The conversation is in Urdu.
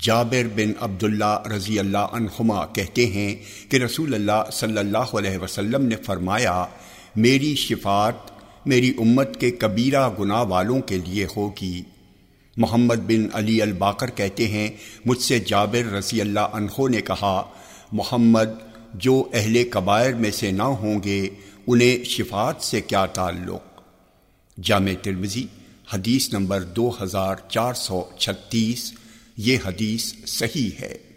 جابر بن عبداللہ رضی اللہ عنہما کہتے ہیں کہ رسول اللہ صلی اللہ علیہ وسلم نے فرمایا، میری شفاعت میری امت کے کبیرہ گناہ والوں کے لیے ہوگی۔ محمد بن علی الباکر کہتے ہیں، مجھ سے جابر رضی اللہ عنہ نے کہا، محمد، جو اہل کبائر میں سے نہ ہوں گے، انہیں شفاعت سے کیا تعلق؟ جامع ترمزی حدیث نمبر دو ہزار چار سو چھتیس۔ یہ حدیث صحیح ہے۔